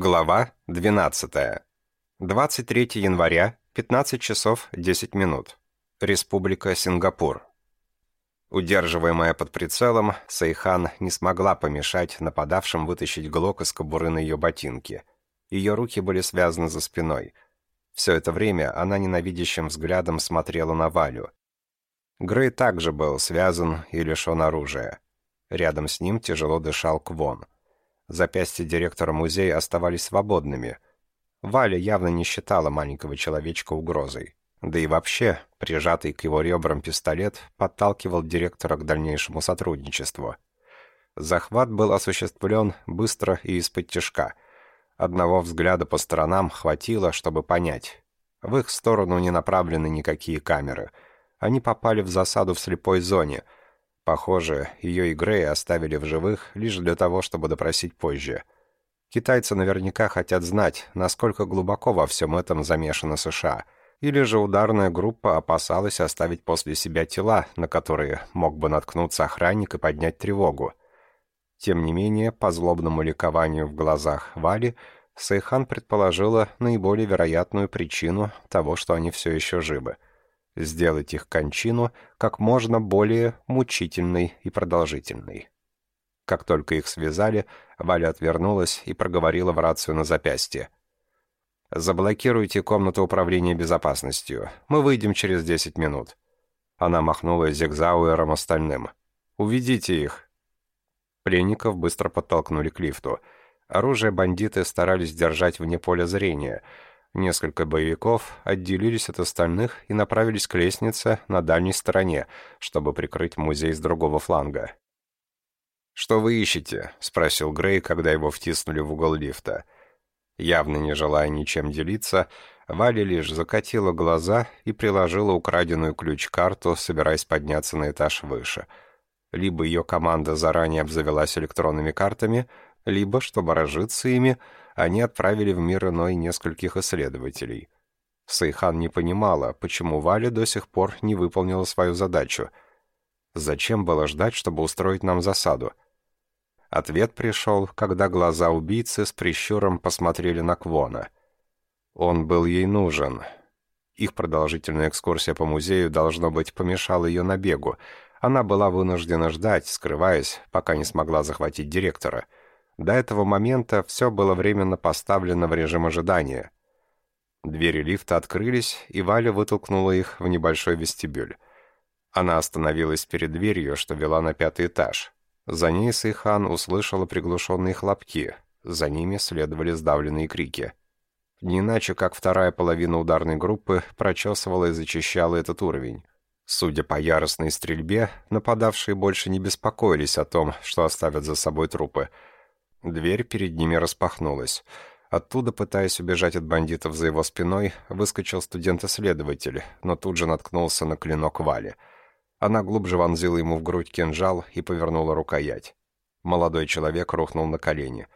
Глава 12. 23 января, 15 часов 10 минут. Республика Сингапур. Удерживаемая под прицелом, Сайхан не смогла помешать нападавшим вытащить глок из кобуры на ее ботинке. Ее руки были связаны за спиной. Все это время она ненавидящим взглядом смотрела на Валю. Грей также был связан и лишен оружия. Рядом с ним тяжело дышал Квон. Запястья директора музея оставались свободными. Валя явно не считала маленького человечка угрозой. Да и вообще, прижатый к его ребрам пистолет подталкивал директора к дальнейшему сотрудничеству. Захват был осуществлен быстро и из-под тяжка. Одного взгляда по сторонам хватило, чтобы понять. В их сторону не направлены никакие камеры. Они попали в засаду в слепой зоне — Похоже, ее и Грея оставили в живых лишь для того, чтобы допросить позже. Китайцы наверняка хотят знать, насколько глубоко во всем этом замешана США. Или же ударная группа опасалась оставить после себя тела, на которые мог бы наткнуться охранник и поднять тревогу. Тем не менее, по злобному ликованию в глазах Вали, Сейхан предположила наиболее вероятную причину того, что они все еще живы — сделать их кончину как можно более мучительной и продолжительной. Как только их связали, Валя отвернулась и проговорила в рацию на запястье. «Заблокируйте комнату управления безопасностью. Мы выйдем через десять минут». Она махнула Зигзауэром остальным. «Уведите их». Пленников быстро подтолкнули к лифту. Оружие бандиты старались держать вне поля зрения — Несколько боевиков отделились от остальных и направились к лестнице на дальней стороне, чтобы прикрыть музей с другого фланга. «Что вы ищете?» — спросил Грей, когда его втиснули в угол лифта. Явно не желая ничем делиться, Валя лишь закатила глаза и приложила украденную ключ-карту, собираясь подняться на этаж выше. Либо ее команда заранее обзавелась электронными картами, либо, чтобы разжиться ими, они отправили в мир иной нескольких исследователей. Сайхан не понимала, почему Валя до сих пор не выполнила свою задачу. Зачем было ждать, чтобы устроить нам засаду? Ответ пришел, когда глаза убийцы с прищуром посмотрели на Квона. Он был ей нужен. Их продолжительная экскурсия по музею, должно быть, помешала ее набегу. Она была вынуждена ждать, скрываясь, пока не смогла захватить директора — до этого момента все было временно поставлено в режим ожидания. Двери лифта открылись, и Валя вытолкнула их в небольшой вестибюль. Она остановилась перед дверью, что вела на пятый этаж. За ней Сейхан услышала приглушенные хлопки, за ними следовали сдавленные крики. Не иначе, как вторая половина ударной группы прочесывала и зачищала этот уровень. Судя по яростной стрельбе, нападавшие больше не беспокоились о том, что оставят за собой трупы — Дверь перед ними распахнулась. Оттуда, пытаясь убежать от бандитов за его спиной, выскочил студент-исследователь, но тут же наткнулся на клинок Вали. Она глубже вонзила ему в грудь кинжал и повернула рукоять. Молодой человек рухнул на колени.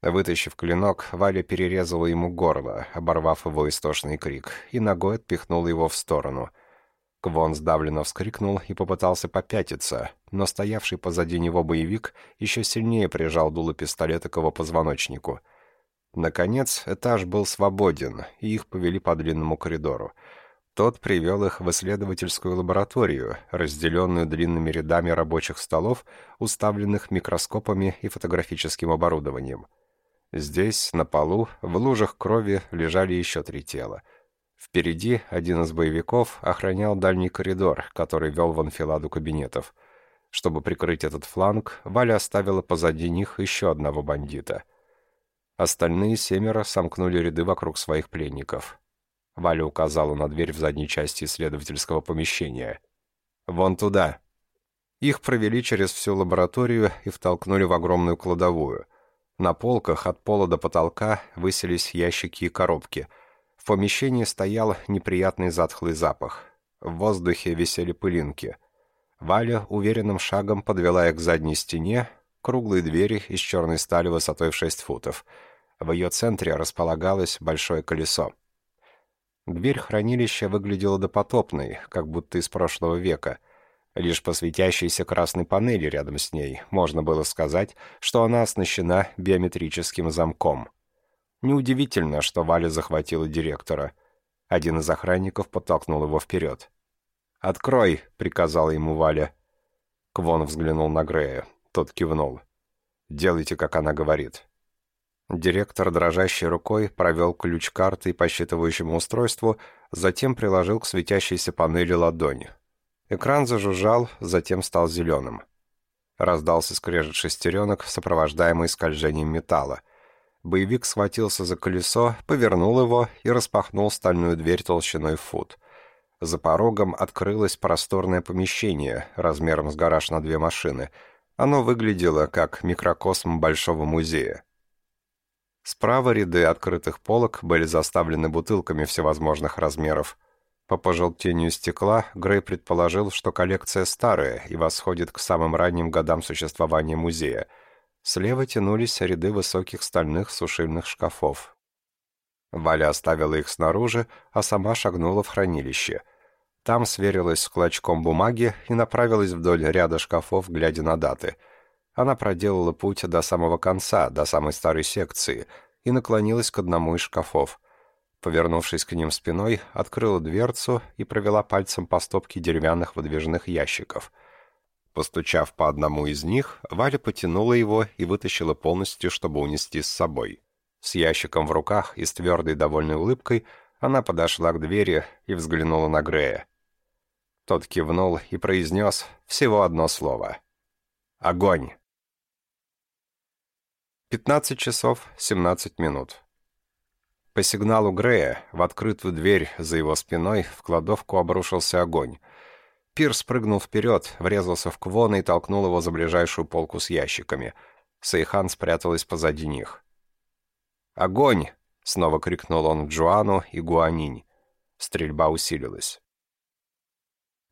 Вытащив клинок, Валя перерезала ему горло, оборвав его истошный крик, и ногой отпихнула его в сторону — Квон сдавленно вскрикнул и попытался попятиться, но стоявший позади него боевик еще сильнее прижал дуло пистолета к его позвоночнику. Наконец, этаж был свободен, и их повели по длинному коридору. Тот привел их в исследовательскую лабораторию, разделенную длинными рядами рабочих столов, уставленных микроскопами и фотографическим оборудованием. Здесь, на полу, в лужах крови лежали еще три тела — Впереди один из боевиков охранял дальний коридор, который вел в анфиладу кабинетов. Чтобы прикрыть этот фланг, Валя оставила позади них еще одного бандита. Остальные семеро сомкнули ряды вокруг своих пленников. Валя указала на дверь в задней части исследовательского помещения. «Вон туда». Их провели через всю лабораторию и втолкнули в огромную кладовую. На полках от пола до потолка высились ящики и коробки — помещении стоял неприятный затхлый запах. В воздухе висели пылинки. Валя уверенным шагом подвела их к задней стене, круглой двери из черной стали высотой в 6 футов. В ее центре располагалось большое колесо. Дверь хранилища выглядела допотопной, как будто из прошлого века. Лишь по светящейся красной панели рядом с ней можно было сказать, что она оснащена биометрическим замком. Неудивительно, что Валя захватила директора. Один из охранников подтолкнул его вперед. «Открой!» — приказала ему Валя. Квон взглянул на Грея. Тот кивнул. «Делайте, как она говорит». Директор дрожащей рукой провел ключ карты по считывающему устройству, затем приложил к светящейся панели ладонь. Экран зажужжал, затем стал зеленым. Раздался скрежет шестеренок, сопровождаемый скольжением металла. Боевик схватился за колесо, повернул его и распахнул стальную дверь толщиной в фут. За порогом открылось просторное помещение, размером с гараж на две машины. Оно выглядело как микрокосм большого музея. Справа ряды открытых полок были заставлены бутылками всевозможных размеров. По пожелтению стекла Грей предположил, что коллекция старая и восходит к самым ранним годам существования музея. Слева тянулись ряды высоких стальных сушильных шкафов. Валя оставила их снаружи, а сама шагнула в хранилище. Там сверилась с клочком бумаги и направилась вдоль ряда шкафов, глядя на даты — она проделала путь до самого конца, до самой старой секции, и наклонилась к одному из шкафов. Повернувшись к ним спиной, открыла дверцу и провела пальцем по стопке деревянных выдвижных ящиков. Постучав по одному из них, Валя потянула его и вытащила полностью, чтобы унести с собой. С ящиком в руках и с твердой довольной улыбкой она подошла к двери и взглянула на Грея. Тот кивнул и произнес всего одно слово. «Огонь!» 15 часов 17 минут. По сигналу Грея в открытую дверь за его спиной в кладовку обрушился огонь. Пирс прыгнул вперед, врезался в Квона и толкнул его за ближайшую полку с ящиками. Сейхан спряталась позади них. «Огонь!» — снова крикнул он Джоану и Гуанинь. Стрельба усилилась.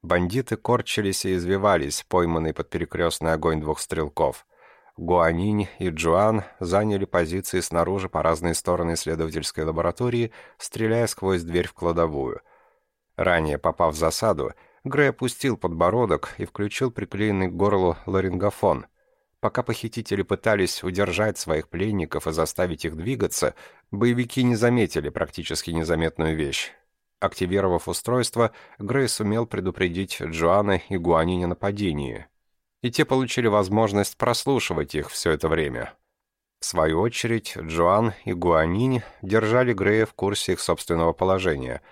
Бандиты корчились и извивались, пойманные под перекрестный огонь двух стрелков — Гуанинь и Джуан заняли позиции снаружи по разные стороны исследовательской лаборатории, стреляя сквозь дверь в кладовую. Ранее попав в засаду, Грей опустил подбородок и включил приклеенный к горлу ларингофон. Пока похитители пытались удержать своих пленников и заставить их двигаться, боевики не заметили практически незаметную вещь. Активировав устройство, Грей сумел предупредить Джоана и Гуанинь о нападении, и те получили возможность прослушивать их все это время. В свою очередь, Джоан и Гуанинь держали Грея в курсе их собственного положения.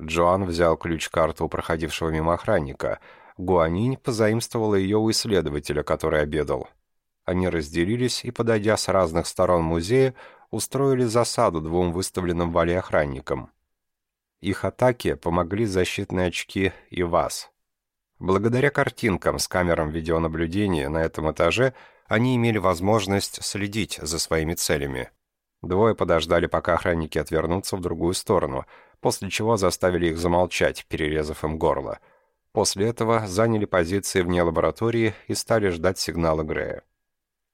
Джоан взял ключ-карту у проходившего мимо охранника. Гуанинь позаимствовала ее у исследователя, который обедал. Они разделились и, подойдя с разных сторон музея, устроили засаду двум выставленным вале охранникам. Их атаке помогли защитные очки и ВАЗ. Благодаря картинкам с камерам видеонаблюдения на этом этаже они имели возможность следить за своими целями. Двое подождали, пока охранники отвернутся в другую сторону, после чего заставили их замолчать, перерезав им горло. После этого заняли позиции вне лаборатории и стали ждать сигнала Грея.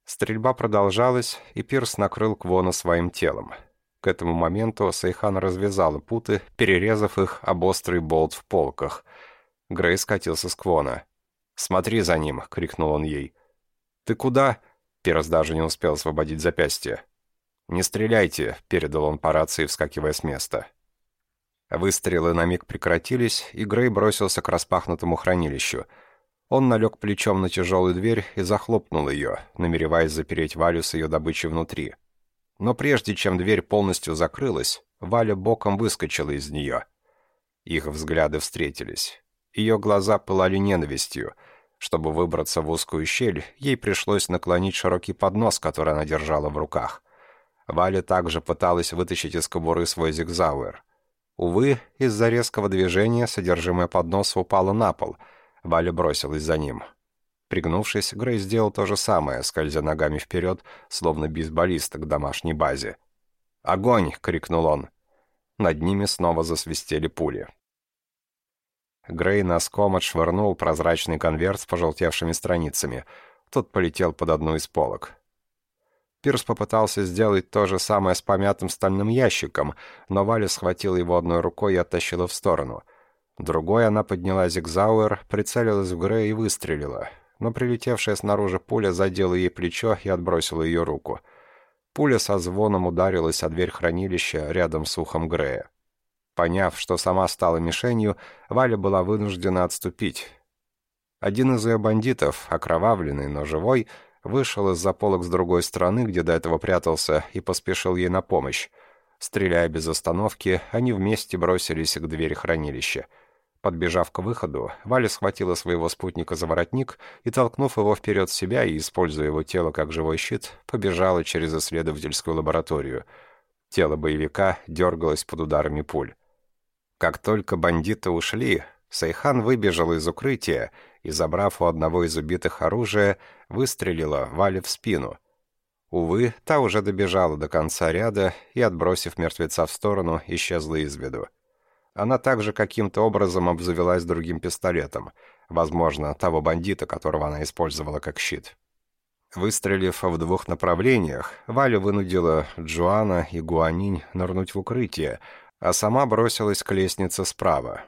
Стрельба продолжалась, и Пирс накрыл Квона своим телом. К этому моменту Сайхан развязала путы, перерезав их об острый болт в полках — Грей скатился с Квона. «Смотри за ним!» — крикнул он ей. «Ты куда?» — Перс даже не успел освободить запястье. «Не стреляйте!» — передал он по рации, вскакивая с места. Выстрелы на миг прекратились, и Грей бросился к распахнутому хранилищу. Он налег плечом на тяжелую дверь и захлопнул ее, намереваясь запереть Валю с ее добычей внутри. Но прежде чем дверь полностью закрылась, Валя боком выскочила из нее. Их взгляды встретились. Ее глаза пылали ненавистью. Чтобы выбраться в узкую щель, ей пришлось наклонить широкий поднос, который она держала в руках. Валя также пыталась вытащить из кобуры свой зигзауэр. Увы, из-за резкого движения содержимое подноса упало на пол. Валя бросилась за ним. Пригнувшись, Грей сделал то же самое, скользя ногами вперед, словно бейсболист к домашней базе. «Огонь!» — крикнул он. Над ними снова засвистели пули. Грей носком отшвырнул прозрачный конверт с пожелтевшими страницами. Тот полетел под одну из полок. Пирс попытался сделать то же самое с помятым стальным ящиком, но Валя схватила его одной рукой и оттащила в сторону. Другой она подняла зигзауэр, прицелилась в Грея и выстрелила, но прилетевшая снаружи пуля задела ей плечо и отбросила ее руку. Пуля со звоном ударилась о дверь хранилища рядом с ухом Грея. Поняв, что сама стала мишенью, Валя была вынуждена отступить. Один из ее бандитов, окровавленный, но живой, вышел из-за полок с другой стороны, где до этого прятался, и поспешил ей на помощь. Стреляя без остановки, они вместе бросились к двери хранилища. Подбежав к выходу, Валя схватила своего спутника за воротник и, толкнув его вперед себя и используя его тело как живой щит, побежала через исследовательскую лабораторию. Тело боевика дергалось под ударами пуль. Как только бандиты ушли, Сайхан выбежала из укрытия и, забрав у одного из убитых оружие, выстрелила Вале в спину. Увы, та уже добежала до конца ряда и, отбросив мертвеца в сторону, исчезла из виду. Она также каким-то образом обзавелась другим пистолетом, возможно, того бандита, которого она использовала как щит. Выстрелив в двух направлениях, Валя вынудила Джоана и Гуанинь нырнуть в укрытие, а сама бросилась к лестнице справа.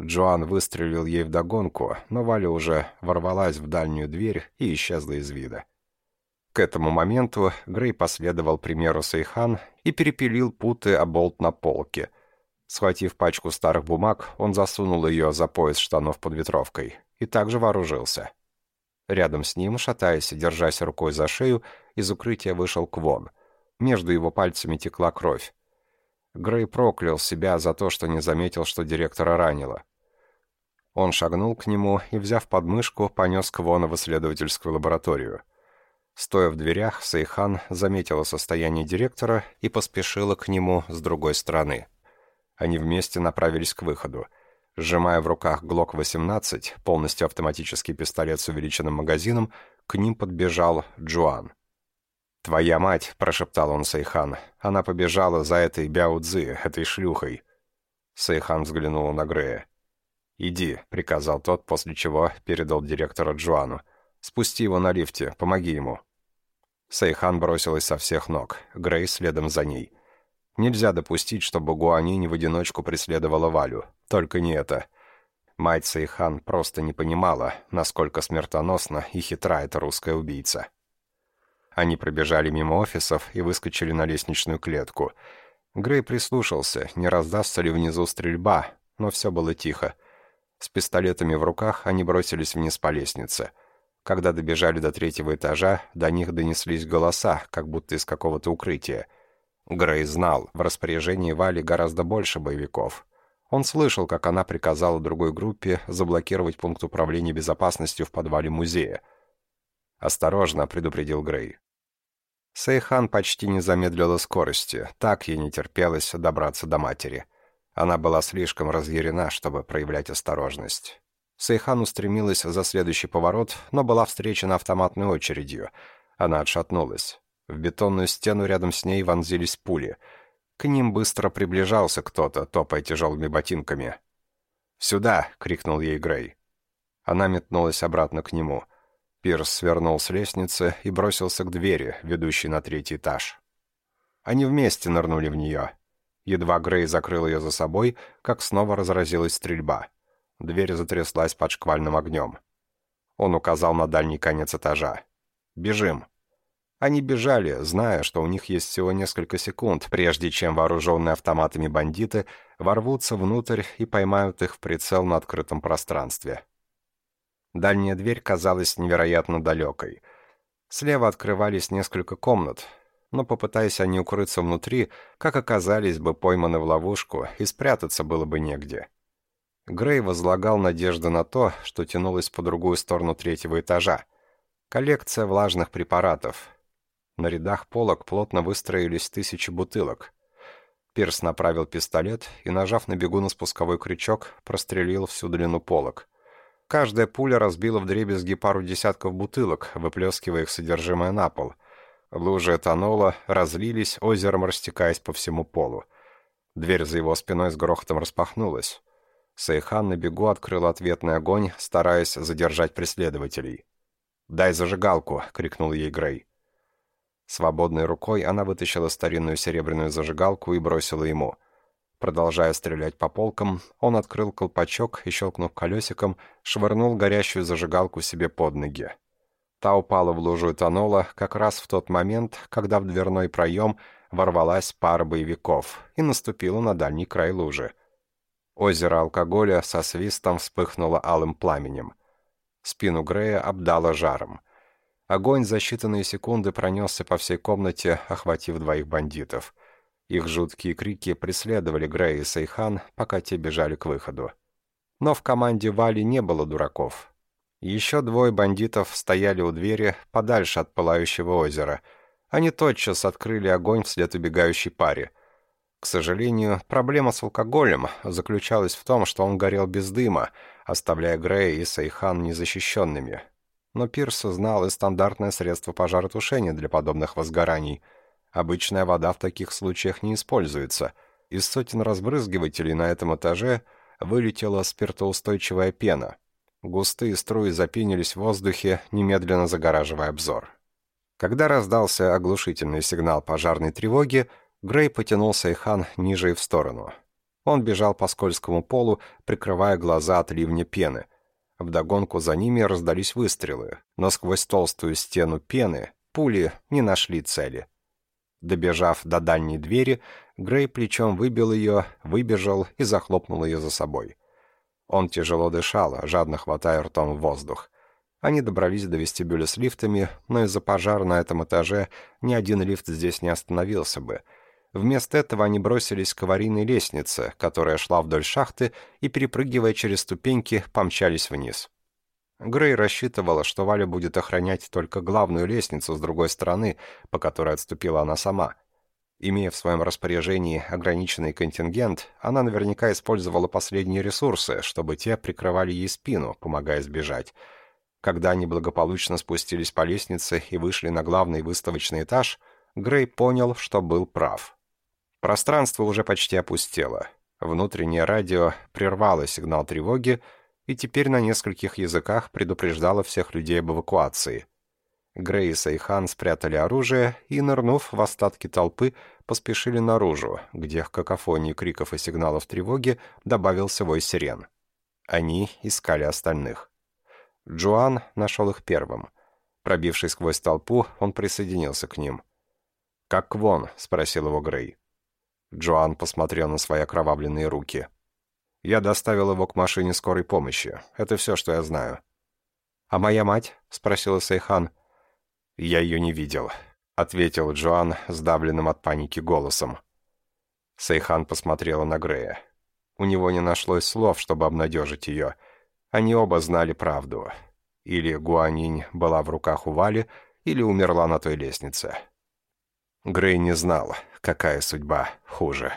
Джоан выстрелил ей вдогонку, но Валя уже ворвалась в дальнюю дверь и исчезла из вида. К этому моменту Грей последовал примеру Сейхан и перепилил путы о болт на полке, Схватив пачку старых бумаг, он засунул ее за пояс штанов под ветровкой и также вооружился. Рядом с ним, шатаясь и держась рукой за шею, из укрытия вышел Квон. Между его пальцами текла кровь. Грей проклял себя за то, что не заметил, что директора ранило. Он шагнул к нему и, взяв подмышку, понес Квона в исследовательскую лабораторию. Стоя в дверях, Сейхан заметила состояние директора и поспешила к нему с другой стороны. Они вместе направились к выходу. Сжимая в руках ГЛОК-18, полностью автоматический пистолет с увеличенным магазином, к ним подбежал Джуан. «Твоя мать», — прошептал он Сайхан, — «она побежала за этой Бяо этой шлюхой». Сайхан взглянула на Грея. «Иди», — приказал тот, после чего передал директора Джуану. «Спусти его на лифте, помоги ему». Сайхан бросилась со всех ног, Грей следом за ней. Нельзя допустить, чтобы Гуанинь в одиночку преследовала Валю. Только не это. Мать Сайхан просто не понимала, насколько смертоносна и хитра эта русская убийца. Они пробежали мимо офисов и выскочили на лестничную клетку. Грей прислушался, не раздастся ли внизу стрельба, но все было тихо. С пистолетами в руках они бросились вниз по лестнице. Когда добежали до третьего этажа, до них донеслись голоса, как будто из какого-то укрытия. Грей знал, в распоряжении Вали гораздо больше боевиков. Он слышал, как она приказала другой группе заблокировать пункт управления безопасностью в подвале музея. «Осторожно», — предупредил Грей. Сейхан почти не замедлила скорости, так ей не терпелось добраться до матери. Она была слишком разъярена, чтобы проявлять осторожность. Сейхан устремилась за следующий поворот, но была встречена автоматной очередью. Она отшатнулась. В бетонную стену рядом с ней вонзились пули. К ним быстро приближался кто-то, топая тяжелыми ботинками. «Сюда!» — крикнул ей Грей. Она метнулась обратно к нему. Пирс свернул с лестницы и бросился к двери, ведущей на третий этаж. Они вместе нырнули в нее. Едва Грей закрыл ее за собой, как снова разразилась стрельба. Дверь затряслась под шквальным огнем. Он указал на дальний конец этажа. «Бежим!» Они бежали, зная, что у них есть всего несколько секунд, прежде чем вооруженные автоматами бандиты ворвутся внутрь и поймают их в прицел на открытом пространстве. Дальняя дверь казалась невероятно далекой. Слева открывались несколько комнат, но попытаясь они укрыться внутри, как оказались бы пойманы в ловушку, и спрятаться было бы негде. Грей возлагал надежды на то, что тянулась по другую сторону третьего этажа. Коллекция влажных препаратов, на рядах полок плотно выстроились тысячи бутылок. Пирс направил пистолет и, нажав на бегу на спусковой крючок, прострелил всю длину полок. Каждая пуля разбила вдребезги пару десятков бутылок, выплескивая их содержимое на пол. Лужи этанола разлились, озером растекаясь по всему полу. Дверь за его спиной с грохотом распахнулась. Сайхан на бегу открыл ответный огонь, стараясь задержать преследователей. «Дай зажигалку!» — крикнул ей Грей. Свободной рукой она вытащила старинную серебряную зажигалку и бросила ему. Продолжая стрелять по полкам, он открыл колпачок и, щелкнув колесиком, швырнул горящую зажигалку себе под ноги. Та упала в лужу этанола как раз в тот момент, когда в дверной проем ворвалась пара боевиков и наступила на дальний край лужи. Озеро алкоголя со свистом вспыхнуло алым пламенем. Спину Грея обдало жаром. Огонь за считанные секунды пронесся по всей комнате, охватив двоих бандитов. Их жуткие крики преследовали Грея и Сейхан, пока те бежали к выходу. Но в команде Вали не было дураков. Еще двое бандитов стояли у двери, подальше от пылающего озера. Они тотчас открыли огонь вслед убегающей паре. К сожалению, проблема с алкоголем заключалась в том, что он горел без дыма, оставляя Грея и Сейхан незащищенными. Но Пирс знал и стандартное средство пожаротушения для подобных возгораний. Обычная вода в таких случаях не используется. Из сотен разбрызгивателей на этом этаже вылетела спиртоустойчивая пена. Густые струи запенились в воздухе, немедленно загораживая обзор. Когда раздался оглушительный сигнал пожарной тревоги, Грей потянул Сайхан ниже и в сторону. Он бежал по скользкому полу, прикрывая глаза от ливня пены. Вдогонку за ними раздались выстрелы, но сквозь толстую стену пены пули не нашли цели. Добежав до дальней двери, Грей плечом выбил ее, выбежал и захлопнул ее за собой. Он тяжело дышал, жадно хватая ртом воздух. Они добрались до вестибюля с лифтами, но из-за пожара на этом этаже ни один лифт здесь не остановился бы — Вместо этого они бросились к аварийной лестнице, которая шла вдоль шахты, и, перепрыгивая через ступеньки, помчались вниз. Грей рассчитывала, что Валя будет охранять только главную лестницу с другой стороны, по которой отступила она сама. Имея в своем распоряжении ограниченный контингент, она наверняка использовала последние ресурсы, чтобы те прикрывали ей спину, помогая сбежать. Когда они благополучно спустились по лестнице и вышли на главный выставочный этаж, Грей понял, что был прав. Пространство уже почти опустело. Внутреннее радио прервало сигнал тревоги и теперь на нескольких языках предупреждало всех людей об эвакуации. Грей и Сайхан спрятали оружие и, нырнув в остатки толпы, поспешили наружу, где к какофонии криков и сигналов тревоги добавился вой сирен. Они искали остальных. Джоан нашел их первым. Пробившись сквозь толпу, он присоединился к ним. «Как Квон?» — спросил его Грей. Джоан посмотрел на свои окровавленные руки. «Я доставил его к машине скорой помощи. Это все, что я знаю». «А моя мать?» — спросила Сейхан. «Я ее не видел», — ответил Джоан сдавленным от паники голосом. Сейхан посмотрела на Грея. У него не нашлось слов, чтобы обнадежить ее. Они оба знали правду. Или Гуанинь была в руках у Вали, или умерла на той лестнице. Грей не знал, какая судьба хуже.